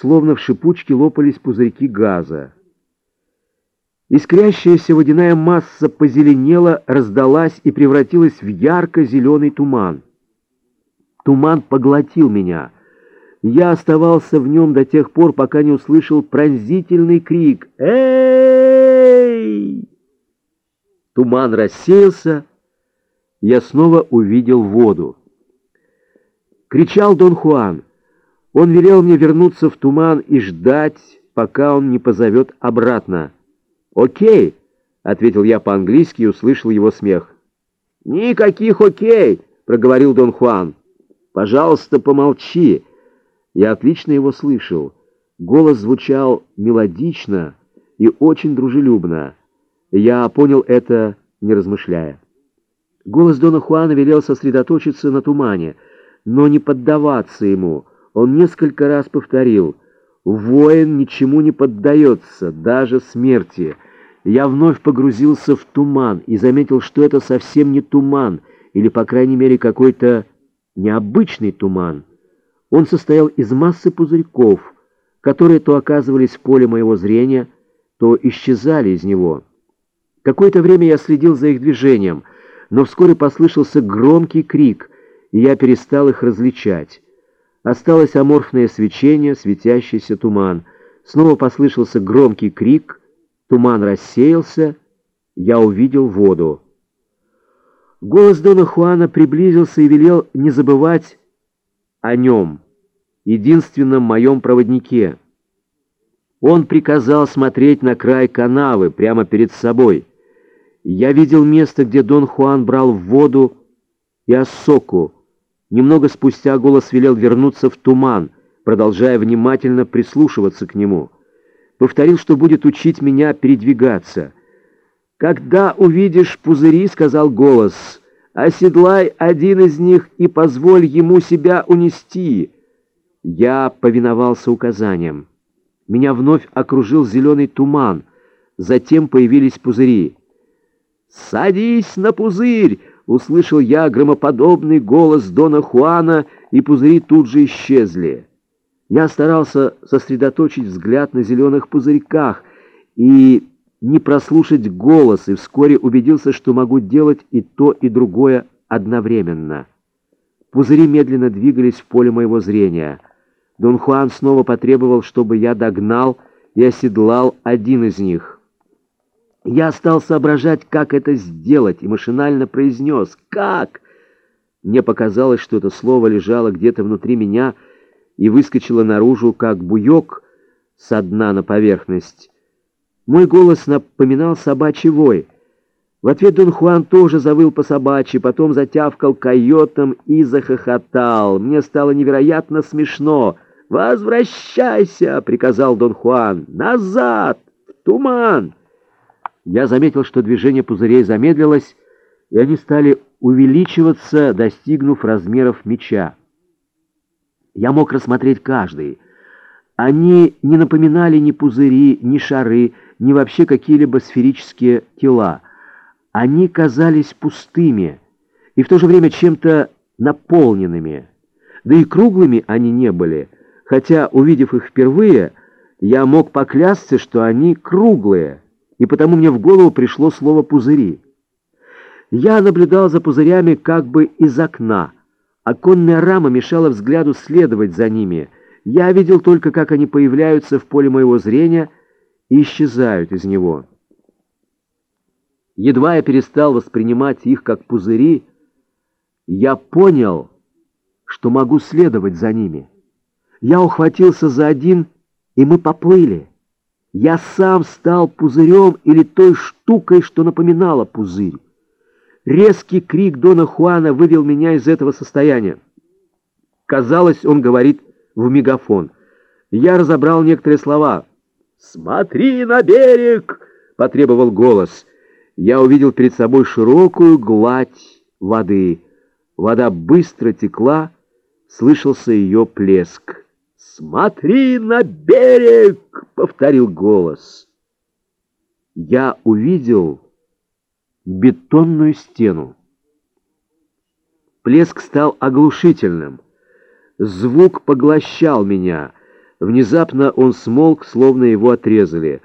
словно в шипучке лопались пузырьки газа. Искрящаяся водяная масса позеленела, раздалась и превратилась в ярко-зеленый туман. Туман поглотил меня. Я оставался в нем до тех пор, пока не услышал пронзительный крик «Эй!». Туман рассеялся, я снова увидел воду. Кричал Дон Хуан. Он велел мне вернуться в туман и ждать, пока он не позовет обратно. «Окей», — ответил я по-английски и услышал его смех. «Никаких окей», — проговорил Дон Хуан. «Пожалуйста, помолчи». Я отлично его слышал. Голос звучал мелодично и очень дружелюбно. Я понял это, не размышляя. Голос Дона Хуана велел сосредоточиться на тумане, но не поддаваться ему. Он несколько раз повторил — Воин ничему не поддается, даже смерти. Я вновь погрузился в туман и заметил, что это совсем не туман, или, по крайней мере, какой-то необычный туман. Он состоял из массы пузырьков, которые то оказывались в поле моего зрения, то исчезали из него. Какое-то время я следил за их движением, но вскоре послышался громкий крик, и я перестал их различать. Осталось аморфное свечение, светящийся туман. Снова послышался громкий крик, туман рассеялся, я увидел воду. Голос Дона Хуана приблизился и велел не забывать о нем, единственном моем проводнике. Он приказал смотреть на край канавы, прямо перед собой. Я видел место, где Дон Хуан брал воду и осоку, Немного спустя голос велел вернуться в туман, продолжая внимательно прислушиваться к нему. Повторил, что будет учить меня передвигаться. «Когда увидишь пузыри, — сказал голос, — оседлай один из них и позволь ему себя унести». Я повиновался указаниям. Меня вновь окружил зеленый туман, затем появились пузыри. «Садись на пузырь!» Услышал я громоподобный голос Дона Хуана, и пузыри тут же исчезли. Я старался сосредоточить взгляд на зеленых пузырьках и не прослушать голос, и вскоре убедился, что могу делать и то, и другое одновременно. Пузыри медленно двигались в поле моего зрения. Дон Хуан снова потребовал, чтобы я догнал и оседлал один из них — я стал соображать, как это сделать, и машинально произнес «Как?». Мне показалось, что это слово лежало где-то внутри меня и выскочило наружу, как буек со дна на поверхность. Мой голос напоминал собачий вой. В ответ Дон Хуан тоже завыл по собачьи, потом затявкал койотом и захохотал. Мне стало невероятно смешно. «Возвращайся!» — приказал Дон Хуан. «Назад! В туман!» Я заметил, что движение пузырей замедлилось, и они стали увеличиваться, достигнув размеров меча. Я мог рассмотреть каждый. Они не напоминали ни пузыри, ни шары, ни вообще какие-либо сферические тела. Они казались пустыми и в то же время чем-то наполненными. Да и круглыми они не были, хотя, увидев их впервые, я мог поклясться, что они круглые и потому мне в голову пришло слово «пузыри». Я наблюдал за пузырями как бы из окна. Оконная рама мешала взгляду следовать за ними. Я видел только, как они появляются в поле моего зрения и исчезают из него. Едва я перестал воспринимать их как пузыри, я понял, что могу следовать за ними. Я ухватился за один, и мы поплыли. Я сам стал пузырем или той штукой, что напоминала пузырь. Резкий крик Дона Хуана вывел меня из этого состояния. Казалось, он говорит в мегафон. Я разобрал некоторые слова. «Смотри на берег!» — потребовал голос. Я увидел перед собой широкую гладь воды. Вода быстро текла, слышался ее плеск. «Смотри на берег!» — повторил голос. Я увидел бетонную стену. Плеск стал оглушительным. Звук поглощал меня. Внезапно он смолк, словно его отрезали.